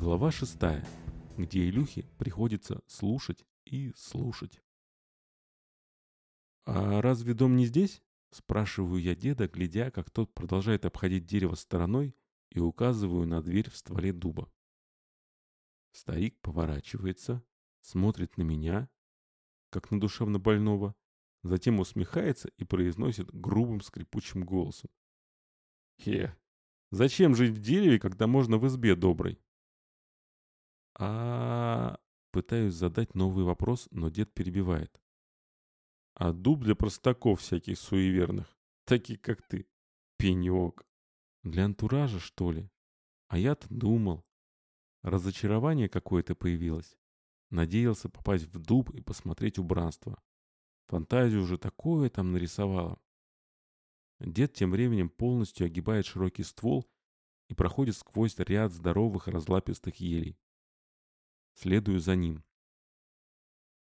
Глава шестая, где Илюхе приходится слушать и слушать. «А разве дом не здесь?» – спрашиваю я деда, глядя, как тот продолжает обходить дерево стороной и указываю на дверь в стволе дуба. Старик поворачивается, смотрит на меня, как на душевно больного, затем усмехается и произносит грубым скрипучим голосом. «Хе, зачем жить в дереве, когда можно в избе доброй?» А Пытаюсь задать новый вопрос, но дед перебивает. «А дуб для простаков всяких суеверных, таких как ты, пенек. Для антуража, что ли? А я-то думал. Разочарование какое-то появилось. Надеялся попасть в дуб и посмотреть убранство. Фантазию уже такое там нарисовала. Дед тем временем полностью огибает широкий ствол и проходит сквозь ряд здоровых разлапистых елей. Следую за ним.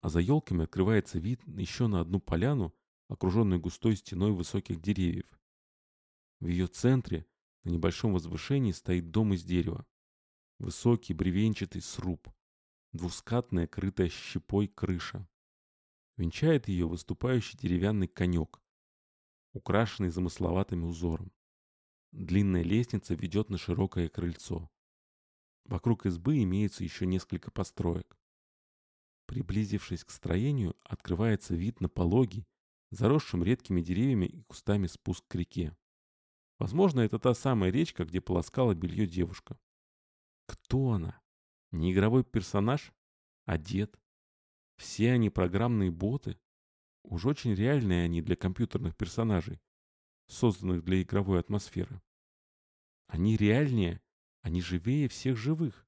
А за елками открывается вид еще на одну поляну, окруженную густой стеной высоких деревьев. В ее центре, на небольшом возвышении, стоит дом из дерева. Высокий бревенчатый сруб, двускатная, крытая щепой крыша. Венчает ее выступающий деревянный конек, украшенный замысловатым узором. Длинная лестница ведет на широкое крыльцо. Вокруг избы имеется еще несколько построек. Приблизившись к строению, открывается вид на пологий, заросшим редкими деревьями и кустами спуск к реке. Возможно, это та самая речка, где полоскала белье девушка. Кто она? Не игровой персонаж? А дед? Все они программные боты? Уж очень реальные они для компьютерных персонажей, созданных для игровой атмосферы. Они реальнее, они живее всех живых.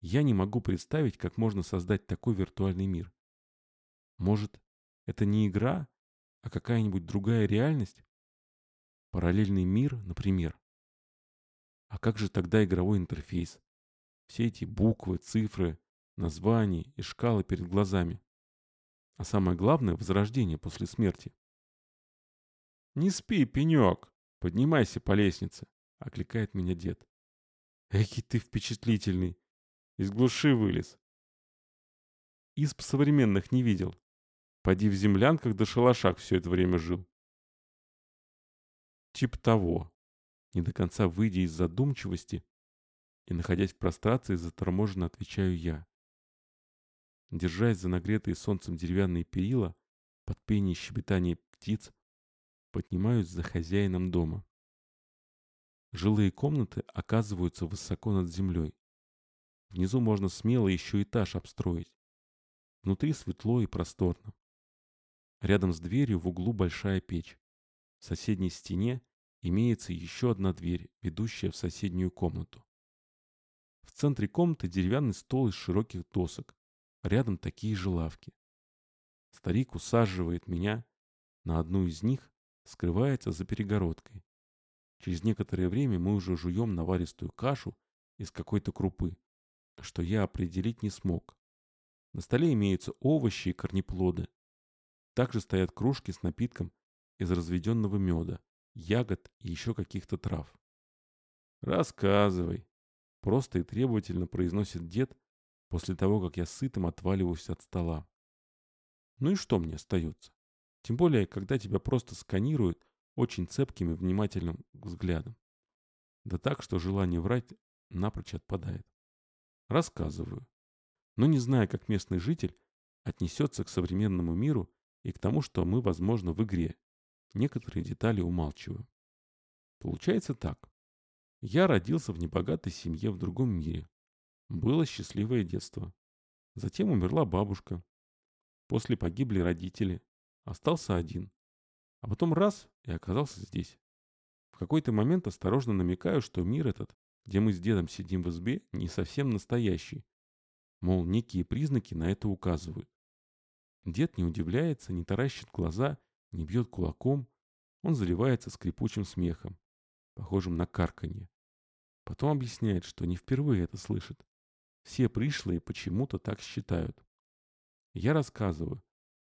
Я не могу представить, как можно создать такой виртуальный мир. Может, это не игра, а какая-нибудь другая реальность? Параллельный мир, например. А как же тогда игровой интерфейс? Все эти буквы, цифры, названия и шкалы перед глазами. А самое главное – возрождение после смерти. «Не спи, пенек! Поднимайся по лестнице!» – окликает меня дед. Эки ты впечатлительный. Из глуши вылез. Исп современных не видел. Поди в землянках да шалашах все это время жил. Тип того. Не до конца выйдя из задумчивости и находясь в прострации, заторможенно отвечаю я. Держась за нагретые солнцем деревянные перила, под пение щебетание птиц, поднимаюсь за хозяином дома. Жилые комнаты оказываются высоко над землей. Внизу можно смело еще этаж обстроить. Внутри светло и просторно. Рядом с дверью в углу большая печь. В соседней стене имеется еще одна дверь, ведущая в соседнюю комнату. В центре комнаты деревянный стол из широких досок. Рядом такие же лавки. Старик усаживает меня на одну из них, скрывается за перегородкой. Через некоторое время мы уже жуем наваристую кашу из какой-то крупы, что я определить не смог. На столе имеются овощи и корнеплоды. Также стоят кружки с напитком из разведенного меда, ягод и еще каких-то трав. «Рассказывай», — просто и требовательно произносит дед после того, как я сытым отваливаюсь от стола. Ну и что мне остается? Тем более, когда тебя просто сканируют очень цепким и внимательным взглядом. Да так, что желание врать напрочь отпадает. Рассказываю. Но не зная, как местный житель отнесется к современному миру и к тому, что мы, возможно, в игре. Некоторые детали умалчиваю. Получается так. Я родился в небогатой семье в другом мире. Было счастливое детство. Затем умерла бабушка. После погибли родители. Остался один. А потом раз и оказался здесь. В какой-то момент осторожно намекаю, что мир этот, где мы с дедом сидим в избе, не совсем настоящий. Мол, некие признаки на это указывают. Дед не удивляется, не таращит глаза, не бьет кулаком. Он заливается скрипучим смехом, похожим на карканье. Потом объясняет, что не впервые это слышит. Все пришлые почему-то так считают. Я рассказываю,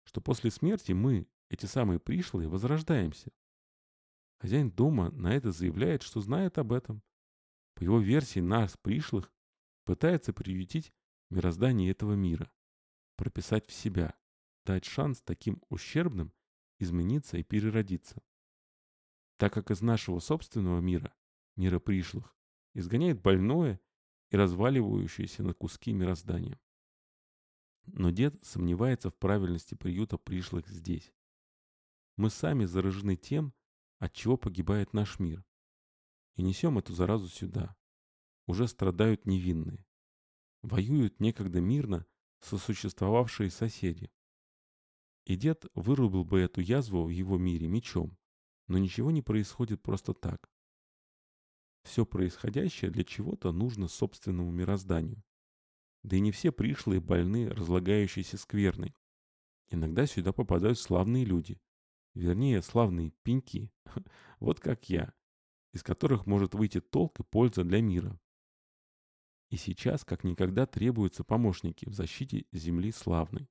что после смерти мы, эти самые пришлые, возрождаемся. Хозяин дома на это заявляет, что знает об этом. По его версии, нас, пришлых, Пытается приютить мироздание этого мира, прописать в себя, дать шанс таким ущербным измениться и переродиться. Так как из нашего собственного мира, мира пришлых, изгоняет больное и разваливающееся на куски мироздание. Но дед сомневается в правильности приюта пришлых здесь. Мы сами заражены тем, от чего погибает наш мир. И несем эту заразу сюда. Уже страдают невинные. Воюют некогда мирно сосуществовавшие соседи. И дед вырубил бы эту язву в его мире мечом, но ничего не происходит просто так. Все происходящее для чего-то нужно собственному мирозданию. Да и не все пришлые больны разлагающейся скверной. Иногда сюда попадают славные люди. Вернее, славные пеньки. Вот как я. Из которых может выйти толк и польза для мира. И сейчас, как никогда, требуются помощники в защите земли славной.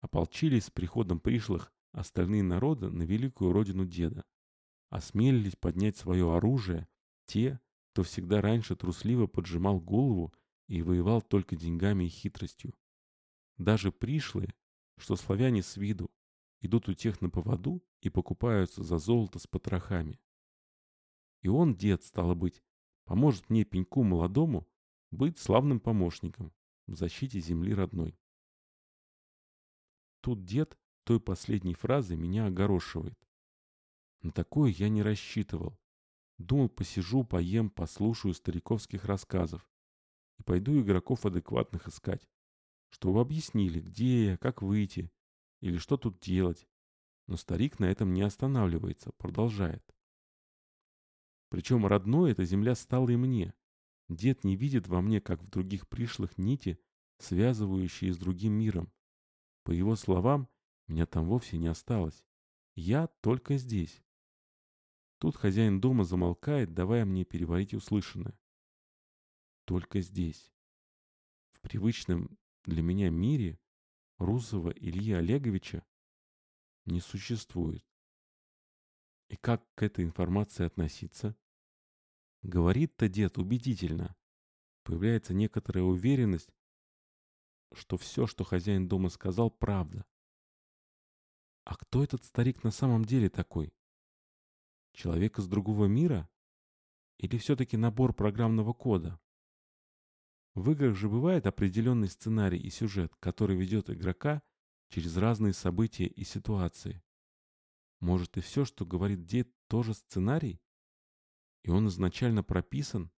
Ополчились с приходом пришлых остальные народы на великую родину деда. Осмелились поднять свое оружие те, кто всегда раньше трусливо поджимал голову и воевал только деньгами и хитростью. Даже пришлые, что славяне с виду, идут у тех на поводу и покупаются за золото с потрохами. И он, дед, стало быть, поможет мне, пеньку молодому, быть славным помощником в защите земли родной. Тут дед той последней фразы меня огорошивает. На такое я не рассчитывал. Думал, посижу, поем, послушаю стариковских рассказов и пойду игроков адекватных искать, чтобы объяснили, где я, как выйти или что тут делать. Но старик на этом не останавливается, продолжает. Причем родной эта земля стала и мне. Дед не видит во мне, как в других пришлых, нити, связывающие с другим миром. По его словам, меня там вовсе не осталось. Я только здесь. Тут хозяин дома замолкает, давая мне переварить услышанное. Только здесь. В привычном для меня мире Русова Ильи Олеговича не существует. И как к этой информации относиться? Говорит-то дед убедительно. Появляется некоторая уверенность, что все, что хозяин дома сказал, правда. А кто этот старик на самом деле такой? Человек из другого мира? Или все-таки набор программного кода? В играх же бывает определенный сценарий и сюжет, который ведет игрока через разные события и ситуации. Может и все, что говорит дед, тоже сценарий? И он изначально прописан?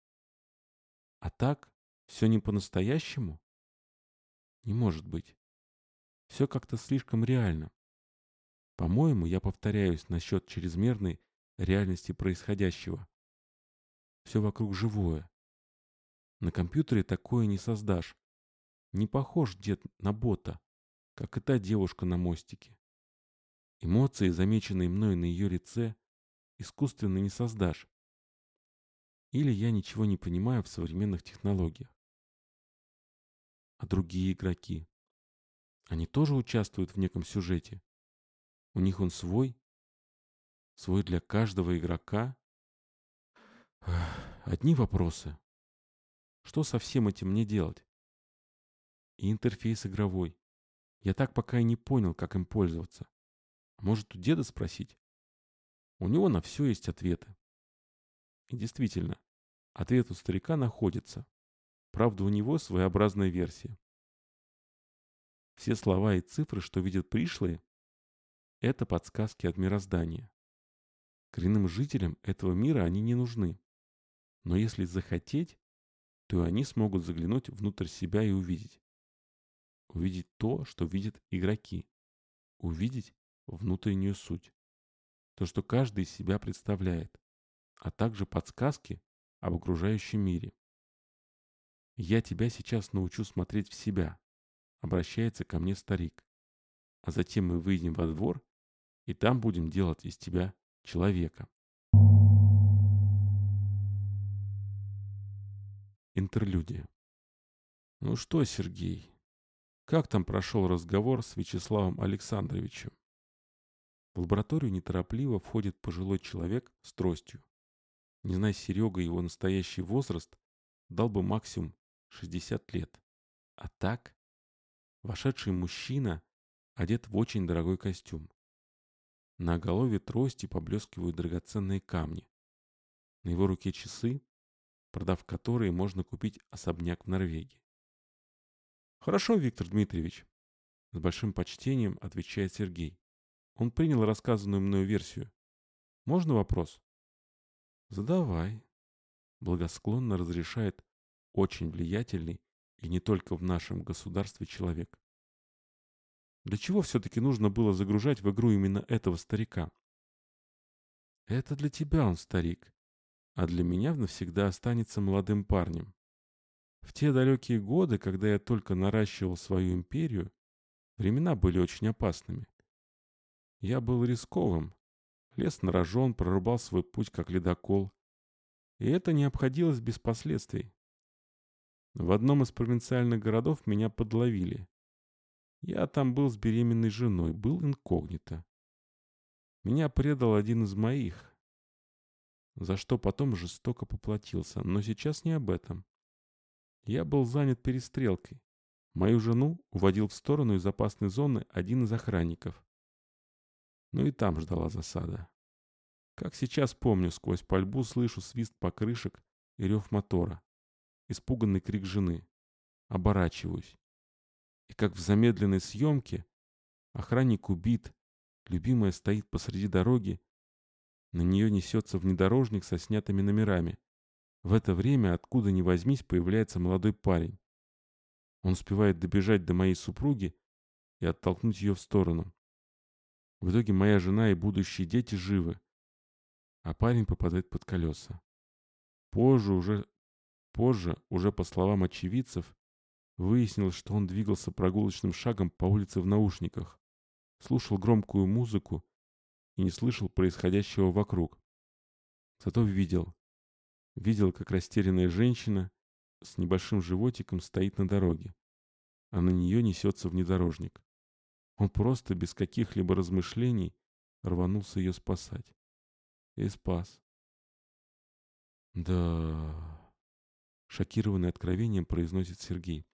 А так, все не по-настоящему? Не может быть. Все как-то слишком реально. По-моему, я повторяюсь насчет чрезмерной реальности происходящего. Все вокруг живое. На компьютере такое не создашь. Не похож дед на бота, как и та девушка на мостике. Эмоции, замеченные мной на ее лице, искусственно не создашь. Или я ничего не понимаю в современных технологиях. А другие игроки? Они тоже участвуют в неком сюжете? У них он свой? Свой для каждого игрока? Одни вопросы. Что со всем этим мне делать? И интерфейс игровой. Я так пока и не понял, как им пользоваться. Может, у деда спросить? У него на все есть ответы. И действительно, ответ у старика находится. Правда, у него своеобразная версия. Все слова и цифры, что видят пришлые, это подсказки от мироздания. Коренным жителям этого мира они не нужны. Но если захотеть, то они смогут заглянуть внутрь себя и увидеть. Увидеть то, что видят игроки. Увидеть внутреннюю суть. То, что каждый из себя представляет. А также подсказки об окружающем мире. «Я тебя сейчас научу смотреть в себя», — обращается ко мне старик. «А затем мы выйдем во двор, и там будем делать из тебя человека. Интерлюдия. Ну что, Сергей, как там прошел разговор с Вячеславом Александровичем? В лабораторию неторопливо входит пожилой человек с тростью. Не зная Серега его настоящий возраст, дал бы максимум 60 лет. А так, вошедший мужчина одет в очень дорогой костюм. На голове трости поблескивают драгоценные камни. На его руке часы, продав которые можно купить особняк в Норвегии. «Хорошо, Виктор Дмитриевич», — с большим почтением отвечает Сергей. Он принял рассказанную мною версию. «Можно вопрос?» «Задавай», — благосклонно разрешает очень влиятельный и не только в нашем государстве человек. Для чего все-таки нужно было загружать в игру именно этого старика? Это для тебя он старик, а для меня навсегда останется молодым парнем. В те далекие годы, когда я только наращивал свою империю, времена были очень опасными. Я был рисковым, лез на рожон, прорубал свой путь как ледокол, и это не обходилось без последствий. В одном из провинциальных городов меня подловили. Я там был с беременной женой, был инкогнито. Меня предал один из моих, за что потом жестоко поплатился, но сейчас не об этом. Я был занят перестрелкой. Мою жену уводил в сторону из опасной зоны один из охранников. Ну и там ждала засада. Как сейчас помню, сквозь пальбу слышу свист покрышек и рев мотора. Испуганный крик жены. Оборачиваюсь. И как в замедленной съемке охранник убит, любимая стоит посреди дороги, на нее несется внедорожник со снятыми номерами. В это время, откуда ни возьмись, появляется молодой парень. Он успевает добежать до моей супруги и оттолкнуть ее в сторону. В итоге моя жена и будущие дети живы, а парень попадает под колеса. Позже уже, позже, уже по словам очевидцев, выяснилось, что он двигался прогулочным шагом по улице в наушниках, слушал громкую музыку и не слышал происходящего вокруг. Зато видел. Видел, как растерянная женщина с небольшим животиком стоит на дороге, а на нее несется внедорожник. Он просто, без каких-либо размышлений, рванулся ее спасать и спас. Да, шокированный откровением произносит Сергей.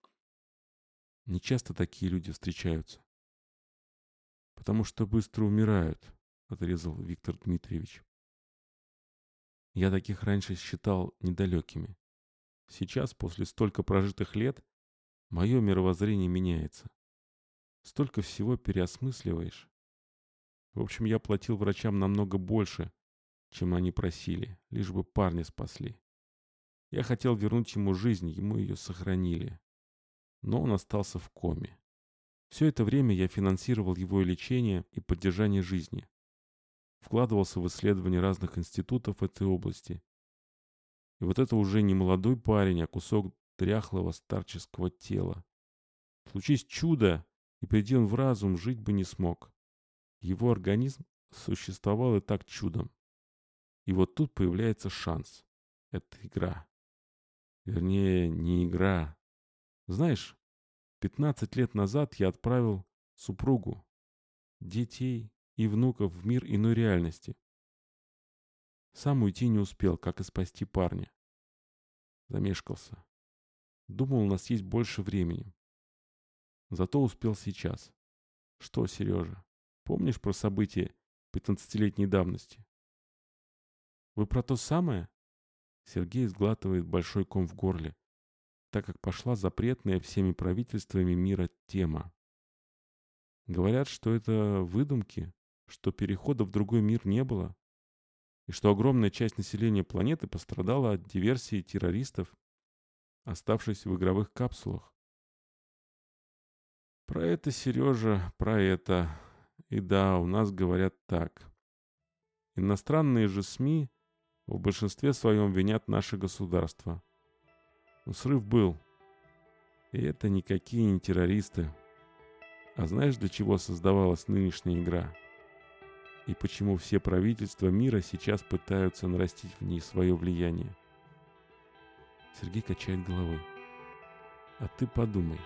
Не часто такие люди встречаются. Потому что быстро умирают, отрезал Виктор Дмитриевич. Я таких раньше считал недалекими. Сейчас, после столько прожитых лет, мое мировоззрение меняется. Столько всего переосмысливаешь. В общем, я платил врачам намного больше, чем они просили, лишь бы парня спасли. Я хотел вернуть ему жизнь, ему ее сохранили. Но он остался в коме. Все это время я финансировал его лечение и поддержание жизни. Вкладывался в исследования разных институтов этой области. И вот это уже не молодой парень, а кусок дряхлого старческого тела. Случись чудо, и приди он в разум, жить бы не смог. Его организм существовал и так чудом. И вот тут появляется шанс. Это игра. Вернее, не игра. Знаешь, 15 лет назад я отправил супругу, детей и внуков в мир иной реальности. Сам уйти не успел, как и спасти парня. Замешкался. Думал, у нас есть больше времени. Зато успел сейчас. Что, Сережа, помнишь про события 15-летней давности? Вы про то самое? Сергей сглатывает большой ком в горле, так как пошла запретная всеми правительствами мира тема. Говорят, что это выдумки, что перехода в другой мир не было, и что огромная часть населения планеты пострадала от диверсии террористов, оставшись в игровых капсулах. Про это, Сережа, про это. И да, у нас говорят так. Иностранные же СМИ в большинстве своем винят наше государство. Но срыв был. И это никакие не террористы. А знаешь, для чего создавалась нынешняя игра? И почему все правительства мира сейчас пытаются нарастить в ней свое влияние? Сергей качает головой. А ты подумай.